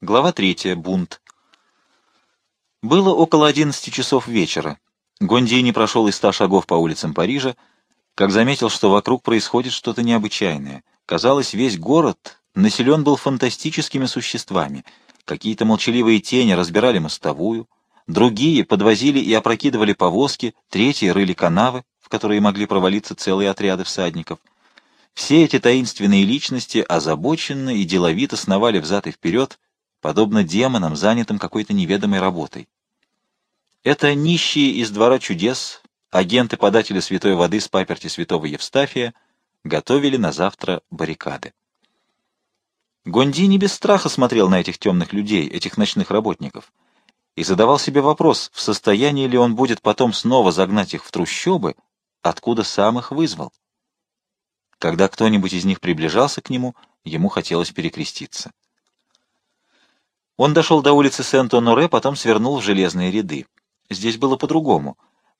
Глава третья. Бунт. Было около одиннадцати часов вечера. Гонди не прошел и ста шагов по улицам Парижа, как заметил, что вокруг происходит что-то необычайное. Казалось, весь город населен был фантастическими существами. Какие-то молчаливые тени разбирали мостовую, другие подвозили и опрокидывали повозки, третьи рыли канавы, в которые могли провалиться целые отряды всадников. Все эти таинственные личности озабоченно и деловито сновали взад и вперед, подобно демонам, занятым какой-то неведомой работой. Это нищие из двора чудес, агенты-податели святой воды с паперти святого Евстафия, готовили на завтра баррикады. Гонди не без страха смотрел на этих темных людей, этих ночных работников, и задавал себе вопрос, в состоянии ли он будет потом снова загнать их в трущобы, откуда сам их вызвал. Когда кто-нибудь из них приближался к нему, ему хотелось перекреститься. Он дошел до улицы Сент-Оноре, потом свернул в железные ряды. Здесь было по-другому.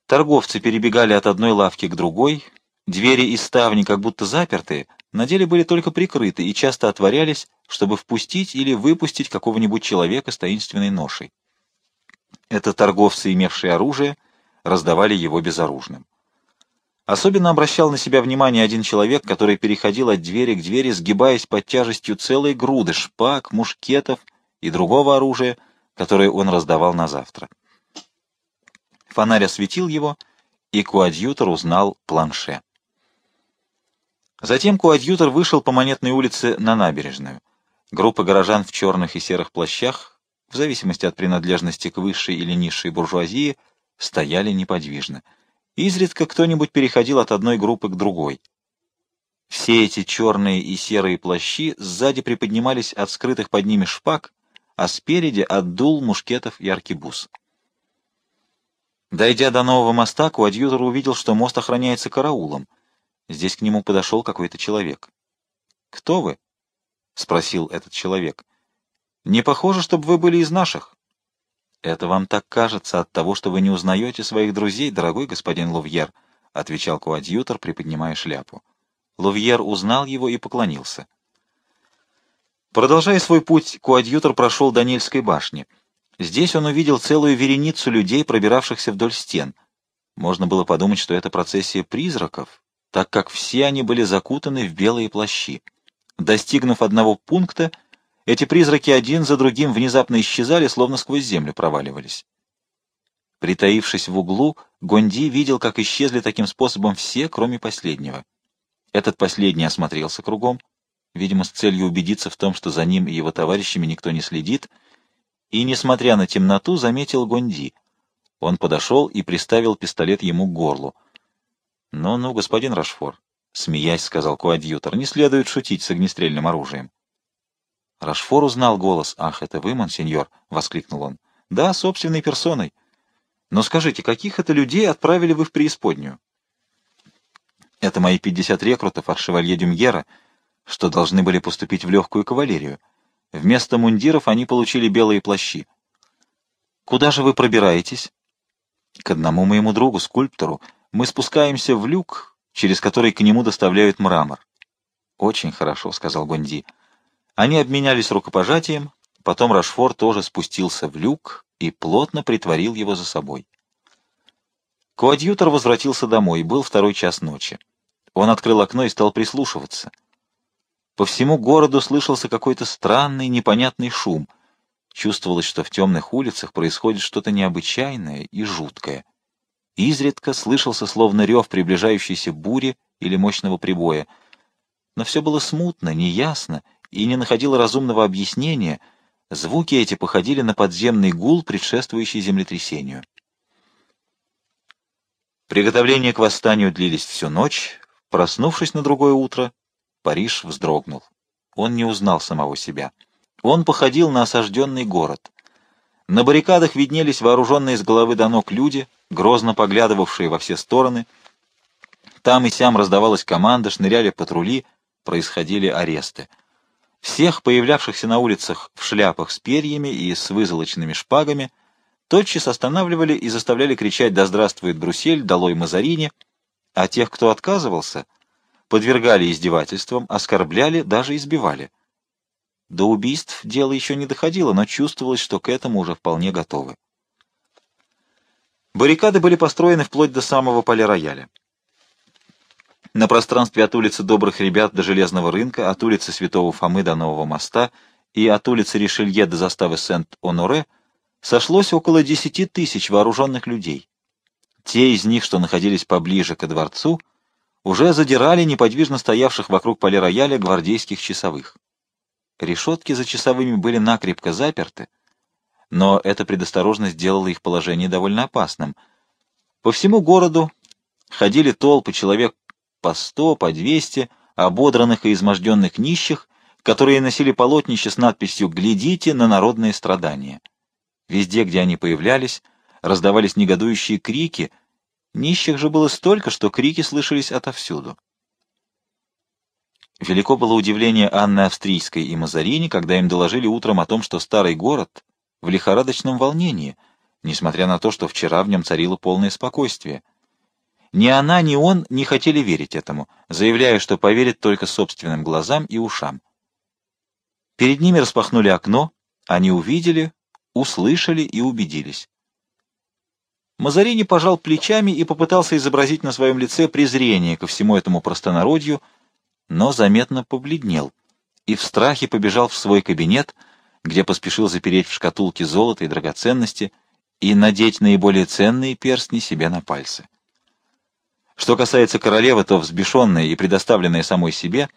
Торговцы перебегали от одной лавки к другой, двери и ставни, как будто запертые, на деле были только прикрыты и часто отворялись, чтобы впустить или выпустить какого-нибудь человека с таинственной ношей. Это торговцы, имевшие оружие, раздавали его безоружным. Особенно обращал на себя внимание один человек, который переходил от двери к двери, сгибаясь под тяжестью целой груды шпаг, мушкетов, и другого оружия, которое он раздавал на завтра. Фонарь осветил его, и коадьютор узнал планше. Затем коадьютор вышел по Монетной улице на набережную. Группа горожан в черных и серых плащах, в зависимости от принадлежности к высшей или низшей буржуазии, стояли неподвижно. Изредка кто-нибудь переходил от одной группы к другой. Все эти черные и серые плащи сзади приподнимались от скрытых под ними шпаг, а спереди отдул мушкетов и аркебуз. Дойдя до нового моста, Куадьютор увидел, что мост охраняется караулом. Здесь к нему подошел какой-то человек. «Кто вы?» — спросил этот человек. «Не похоже, чтобы вы были из наших». «Это вам так кажется от того, что вы не узнаете своих друзей, дорогой господин Лувьер», — отвечал Куадьютор, приподнимая шляпу. Лувьер узнал его и поклонился. Продолжая свой путь, коадьютор прошел до Нильской башни. Здесь он увидел целую вереницу людей, пробиравшихся вдоль стен. Можно было подумать, что это процессия призраков, так как все они были закутаны в белые плащи. Достигнув одного пункта, эти призраки один за другим внезапно исчезали, словно сквозь землю проваливались. Притаившись в углу, Гонди видел, как исчезли таким способом все, кроме последнего. Этот последний осмотрелся кругом, видимо, с целью убедиться в том, что за ним и его товарищами никто не следит, и, несмотря на темноту, заметил Гонди. Он подошел и приставил пистолет ему к горлу. «Ну-ну, господин Рашфор», — смеясь, сказал коадьютор, — «не следует шутить с огнестрельным оружием». Рашфор узнал голос. «Ах, это вы, монсеньор!» — воскликнул он. «Да, собственной персоной. Но скажите, каких это людей отправили вы в преисподнюю?» «Это мои пятьдесят рекрутов от шевалье Дюмьера», что должны были поступить в легкую кавалерию. Вместо мундиров они получили белые плащи. «Куда же вы пробираетесь?» «К одному моему другу, скульптору. Мы спускаемся в люк, через который к нему доставляют мрамор». «Очень хорошо», — сказал Гонди. Они обменялись рукопожатием, потом Рашфор тоже спустился в люк и плотно притворил его за собой. Коадьютор возвратился домой, был второй час ночи. Он открыл окно и стал прислушиваться — по всему городу слышался какой-то странный, непонятный шум. Чувствовалось, что в темных улицах происходит что-то необычайное и жуткое. Изредка слышался словно рев приближающейся бури или мощного прибоя. Но все было смутно, неясно и не находило разумного объяснения. Звуки эти походили на подземный гул, предшествующий землетрясению. Приготовления к восстанию длились всю ночь. Проснувшись на другое утро, Париж вздрогнул. Он не узнал самого себя. Он походил на осажденный город. На баррикадах виднелись вооруженные с головы до ног люди, грозно поглядывавшие во все стороны. Там и сям раздавалась команда, шныряли патрули, происходили аресты. Всех появлявшихся на улицах в шляпах с перьями и с вызолоченными шпагами тотчас останавливали и заставляли кричать «Да здравствует Брюссель! Долой Мазарини!», а тех, кто отказывался — подвергали издевательствам, оскорбляли, даже избивали. До убийств дело еще не доходило, но чувствовалось, что к этому уже вполне готовы. Баррикады были построены вплоть до самого поля рояля. На пространстве от улицы Добрых Ребят до Железного рынка, от улицы Святого Фомы до Нового моста и от улицы Ришелье до заставы Сент-Оноре сошлось около десяти тысяч вооруженных людей. Те из них, что находились поближе ко дворцу, уже задирали неподвижно стоявших вокруг поля рояля гвардейских часовых. Решетки за часовыми были накрепко заперты, но эта предосторожность делала их положение довольно опасным. По всему городу ходили толпы человек по сто, по двести, ободранных и изможденных нищих, которые носили полотнища с надписью «Глядите на народные страдания». Везде, где они появлялись, раздавались негодующие крики, нищих же было столько, что крики слышались отовсюду. Велико было удивление Анны Австрийской и Мазарини, когда им доложили утром о том, что старый город в лихорадочном волнении, несмотря на то, что вчера в нем царило полное спокойствие. Ни она, ни он не хотели верить этому, заявляя, что поверят только собственным глазам и ушам. Перед ними распахнули окно, они увидели, услышали и убедились. Мазарини пожал плечами и попытался изобразить на своем лице презрение ко всему этому простонародью, но заметно побледнел и в страхе побежал в свой кабинет, где поспешил запереть в шкатулке золото и драгоценности и надеть наиболее ценные перстни себе на пальцы. Что касается королевы, то взбешенная и предоставленная самой себе,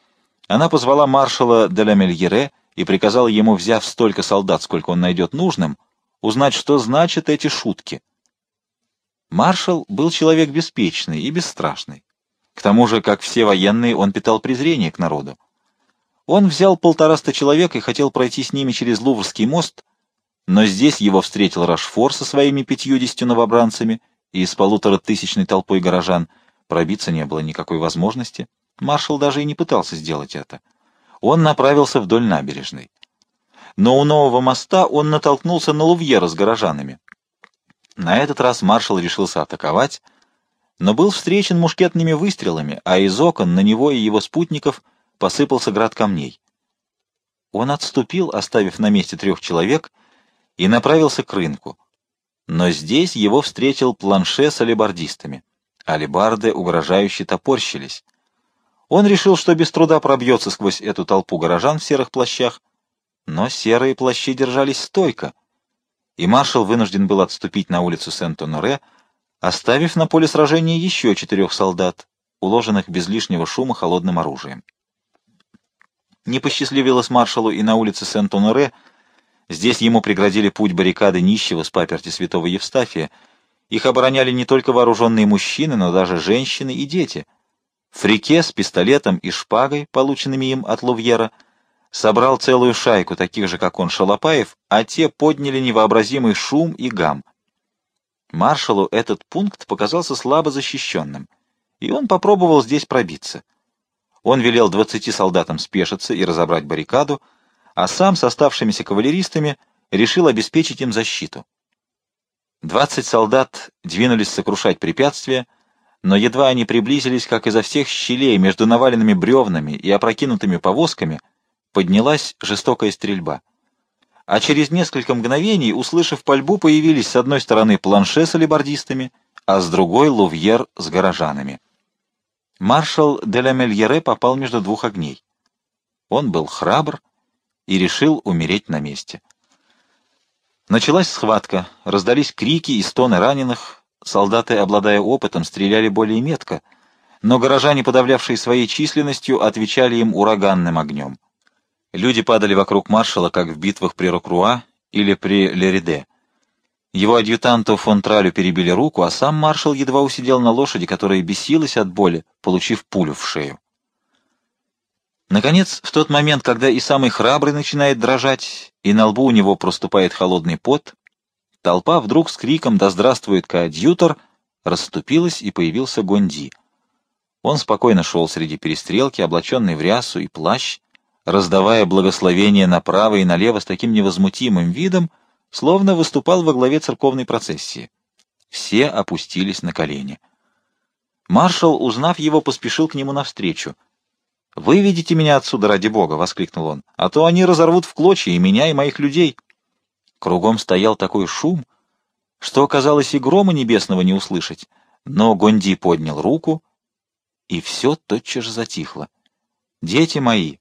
она позвала маршала де ла Мельере и приказала ему, взяв столько солдат, сколько он найдет нужным, узнать, что значат эти шутки. Маршал был человек беспечный и бесстрашный. К тому же, как все военные, он питал презрение к народу. Он взял полтораста человек и хотел пройти с ними через Луврский мост, но здесь его встретил Рашфор со своими пятьюдесятью новобранцами, и с полуторатысячной толпой горожан пробиться не было никакой возможности. Маршал даже и не пытался сделать это. Он направился вдоль набережной. Но у нового моста он натолкнулся на Лувьера с горожанами. На этот раз маршал решился атаковать, но был встречен мушкетными выстрелами, а из окон на него и его спутников посыпался град камней. Он отступил, оставив на месте трех человек, и направился к рынку. Но здесь его встретил планше с алебардистами. Алебарды угрожающе топорщились. Он решил, что без труда пробьется сквозь эту толпу горожан в серых плащах, но серые плащи держались стойко, и маршал вынужден был отступить на улицу Сент-Оноре, оставив на поле сражения еще четырех солдат, уложенных без лишнего шума холодным оружием. Не посчастливилось маршалу и на улице Сент-Оноре, здесь ему преградили путь баррикады нищего с паперти святого Евстафия, их обороняли не только вооруженные мужчины, но даже женщины и дети. Фрике с пистолетом и шпагой, полученными им от Лувьера, собрал целую шайку таких же, как он, шалопаев, а те подняли невообразимый шум и гам. Маршалу этот пункт показался слабо защищенным, и он попробовал здесь пробиться. Он велел двадцати солдатам спешиться и разобрать баррикаду, а сам с оставшимися кавалеристами решил обеспечить им защиту. Двадцать солдат двинулись сокрушать препятствия, но едва они приблизились, как изо всех щелей между наваленными бревнами и опрокинутыми повозками поднялась жестокая стрельба а через несколько мгновений, услышав пальбу, появились с одной стороны планше с алибардистами, а с другой — лувьер с горожанами. Маршал де ла Мельере попал между двух огней. Он был храбр и решил умереть на месте. Началась схватка, раздались крики и стоны раненых, солдаты, обладая опытом, стреляли более метко, но горожане, подавлявшие своей численностью, отвечали им ураганным огнем. Люди падали вокруг маршала, как в битвах при Рокруа или при Лериде. Его адъютанту фон Тралю перебили руку, а сам маршал едва усидел на лошади, которая бесилась от боли, получив пулю в шею. Наконец, в тот момент, когда и самый храбрый начинает дрожать, и на лбу у него проступает холодный пот, толпа вдруг с криком «Да здравствует коадьютор!» расступилась, и появился Гонди. Он спокойно шел среди перестрелки, облаченный в рясу и плащ, раздавая благословения направо и налево с таким невозмутимым видом, словно выступал во главе церковной процессии. Все опустились на колени. Маршал, узнав его, поспешил к нему навстречу. «Выведите меня отсюда ради бога!» — воскликнул он. «А то они разорвут в клочья и меня, и моих людей!» Кругом стоял такой шум, что, казалось, и грома небесного не услышать. Но Гонди поднял руку, и все тотчас затихло. «Дети мои!» —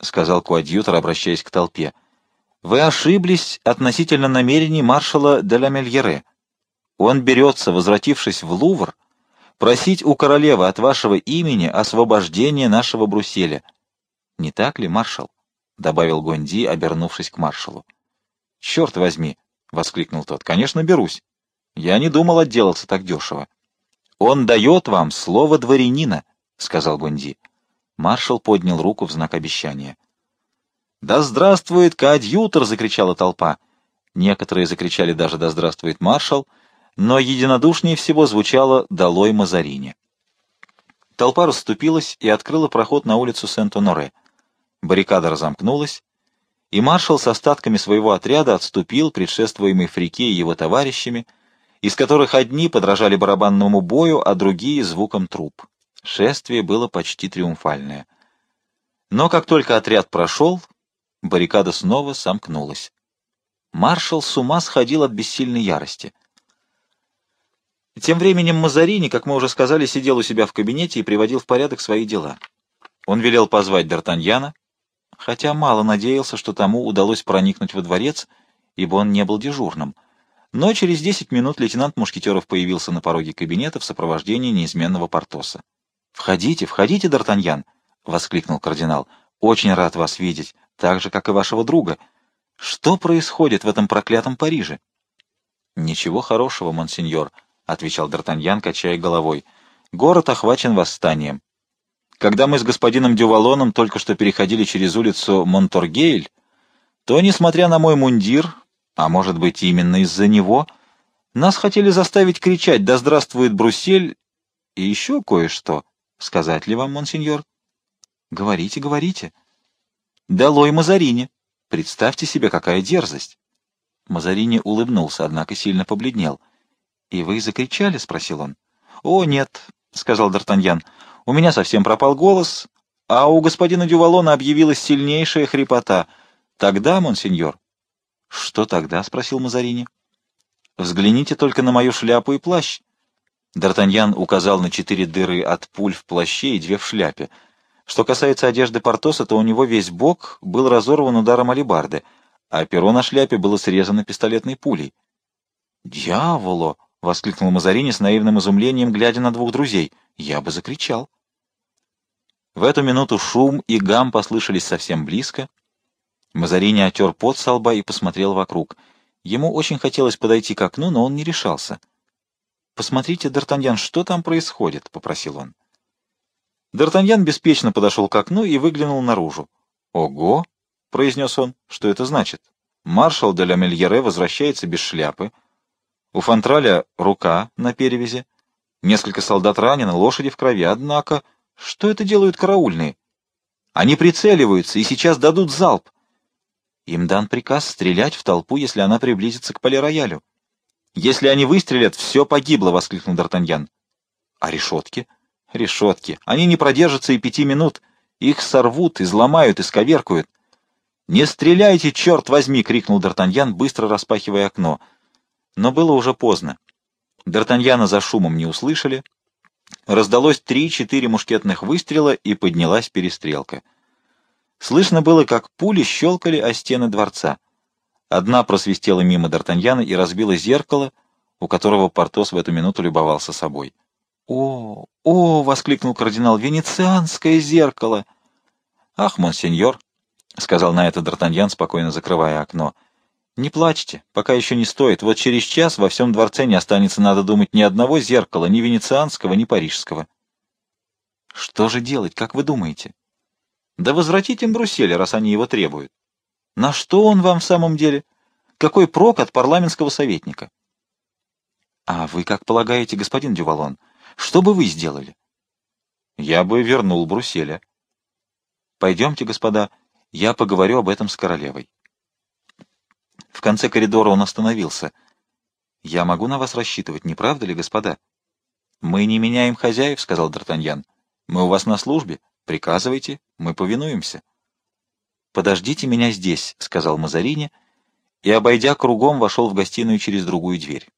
сказал коадьютор, обращаясь к толпе. «Вы ошиблись относительно намерений маршала де ла Мельере. Он берется, возвратившись в Лувр, просить у королевы от вашего имени освобождения нашего Брусселя. Не так ли, маршал? — добавил Гонди, обернувшись к маршалу. — Черт возьми! — воскликнул тот. — Конечно, берусь. Я не думал отделаться так дешево. — Он дает вам слово дворянина, — сказал Гонди. Маршал поднял руку в знак обещания. — Да здравствует коадьютор! — закричала толпа. Некоторые закричали даже «Да здравствует маршал!» но единодушнее всего звучало «Долой Мазарини». Толпа расступилась и открыла проход на улицу Сент-Оноре. Баррикада разомкнулась, и маршал с остатками своего отряда отступил, предшествуемый Фрике и его товарищами, из которых одни подражали барабанному бою, а другие — звуком труп. Шествие было почти триумфальное. Но как только отряд прошел, баррикада снова сомкнулась. Маршал с ума сходил от бессильной ярости — тем временем Мазарини, как мы уже сказали, сидел у себя в кабинете и приводил в порядок свои дела. Он велел позвать Д'Артаньяна, хотя мало надеялся, что тому удалось проникнуть во дворец, ибо он не был дежурным. Но через десять минут лейтенант Мушкетеров появился на пороге кабинета в сопровождении неизменного Портоса. «Входите, входите, Д'Артаньян!» — воскликнул кардинал. «Очень рад вас видеть, так же, как и вашего друга. Что происходит в этом проклятом Париже?» «Ничего хорошего, монсеньор», — отвечал Д'Артаньян, качая головой. «Город охвачен восстанием. Когда мы с господином Дювалоном только что переходили через улицу Монторгейль, то, несмотря на мой мундир, а может быть именно из-за него, нас хотели заставить кричать «Да здравствует Бруссель!» и еще кое-что. Сказать ли вам, монсеньор? Говорите, говорите. Долой Мазарини. Представьте себе, какая дерзость. Мазарини улыбнулся, однако сильно побледнел —— И вы закричали? — спросил он. — О, нет, — сказал Д'Артаньян. — У меня совсем пропал голос, а у господина Дювалона объявилась сильнейшая хрипота. Тогда, монсеньор... — Что тогда? — спросил Мазарини. — Взгляните только на мою шляпу и плащ. Д'Артаньян указал на четыре дыры от пуль в плаще и две в шляпе. Что касается одежды Портоса, то у него весь бок был разорван ударом алебарды, а перо на шляпе было срезано пистолетной пулей. «Дьяволо!» — воскликнул Мазарини с наивным изумлением, глядя на двух друзей. «Я бы закричал». В эту минуту шум и гам послышались совсем близко. Мазарини отер пот со лба и посмотрел вокруг. Ему очень хотелось подойти к окну, но он не решался. «Посмотрите, Д'Артаньян, что там происходит?» — попросил он. Д'Артаньян беспечно подошел к окну и выглянул наружу. «Ого!» — произнес он. «Что это значит? Маршал де ля Мельере возвращается без шляпы». У Фантраля рука на перевязи. Несколько солдат ранены, лошади в крови. Однако, что это делают караульные? Они прицеливаются и сейчас дадут залп. Им дан приказ стрелять в толпу, если она приблизится к полироялю. Если они выстрелят, все погибло, — воскликнул Д'Артаньян. А решетки? Решетки. Они не продержатся и пяти минут. Их сорвут, изломают, исковеркуют. «Не стреляйте, черт возьми!» — крикнул Д'Артаньян, быстро распахивая окно — но было уже поздно. Д'Артаньяна за шумом не услышали. Раздалось три-четыре мушкетных выстрела, и поднялась перестрелка. Слышно было, как пули щелкали о стены дворца. Одна просвистела мимо Д'Артаньяна и разбила зеркало, у которого Портос в эту минуту любовался собой. «О, о!» — воскликнул кардинал. «Венецианское зеркало!» «Ах, монсеньор!» — сказал на это Д'Артаньян, спокойно закрывая окно — не плачьте, пока еще не стоит. Вот через час во всем дворце не останется, надо думать, ни одного зеркала, ни венецианского, ни парижского. Что же делать, как вы думаете? Да возвратить им Брусселя, раз они его требуют. На что он вам в самом деле? Какой прок от парламентского советника? А вы как полагаете, господин Дювалон, что бы вы сделали? Я бы вернул Брусселя. Пойдемте, господа, я поговорю об этом с королевой. В конце коридора он остановился. «Я могу на вас рассчитывать, не правда ли, господа?» «Мы не меняем хозяев», — сказал Д'Артаньян. «Мы у вас на службе. Приказывайте, мы повинуемся. «Подождите меня здесь», — сказал Мазарини, и, обойдя кругом, вошел в гостиную через другую дверь.